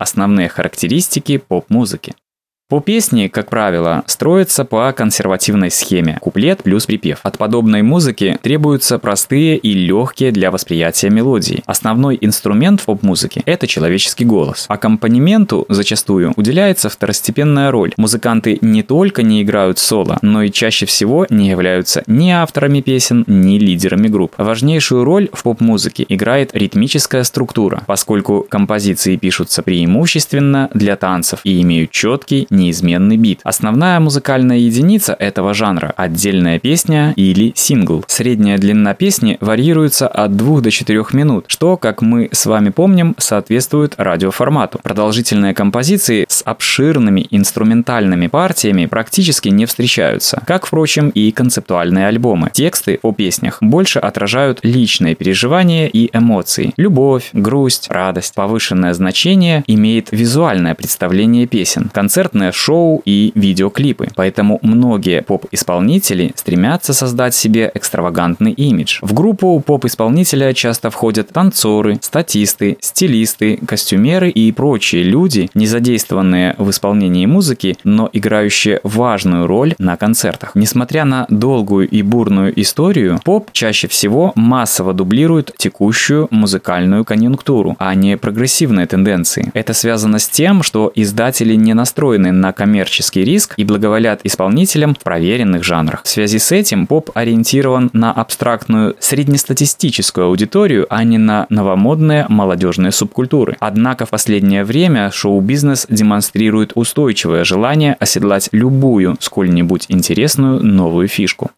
Основные характеристики поп-музыки. Поп-песни, как правило, строятся по консервативной схеме – куплет плюс припев. От подобной музыки требуются простые и легкие для восприятия мелодии. Основной инструмент в поп-музыке – это человеческий голос. Аккомпанементу зачастую уделяется второстепенная роль. Музыканты не только не играют соло, но и чаще всего не являются ни авторами песен, ни лидерами групп. Важнейшую роль в поп-музыке играет ритмическая структура, поскольку композиции пишутся преимущественно для танцев и имеют четкий, неизменный бит. Основная музыкальная единица этого жанра – отдельная песня или сингл. Средняя длина песни варьируется от 2 до 4 минут, что, как мы с вами помним, соответствует радиоформату. Продолжительные композиции с обширными инструментальными партиями практически не встречаются, как, впрочем, и концептуальные альбомы. Тексты о песнях больше отражают личные переживания и эмоции. Любовь, грусть, радость. Повышенное значение имеет визуальное представление песен. Концертная шоу и видеоклипы. Поэтому многие поп-исполнители стремятся создать себе экстравагантный имидж. В группу поп-исполнителя часто входят танцоры, статисты, стилисты, костюмеры и прочие люди, не задействованные в исполнении музыки, но играющие важную роль на концертах. Несмотря на долгую и бурную историю, поп чаще всего массово дублирует текущую музыкальную конъюнктуру, а не прогрессивные тенденции. Это связано с тем, что издатели не настроены на коммерческий риск и благоволят исполнителям в проверенных жанрах. В связи с этим поп ориентирован на абстрактную среднестатистическую аудиторию, а не на новомодные молодежные субкультуры. Однако в последнее время шоу-бизнес демонстрирует устойчивое желание оседлать любую сколь-нибудь интересную новую фишку.